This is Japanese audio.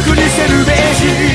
くにルベージ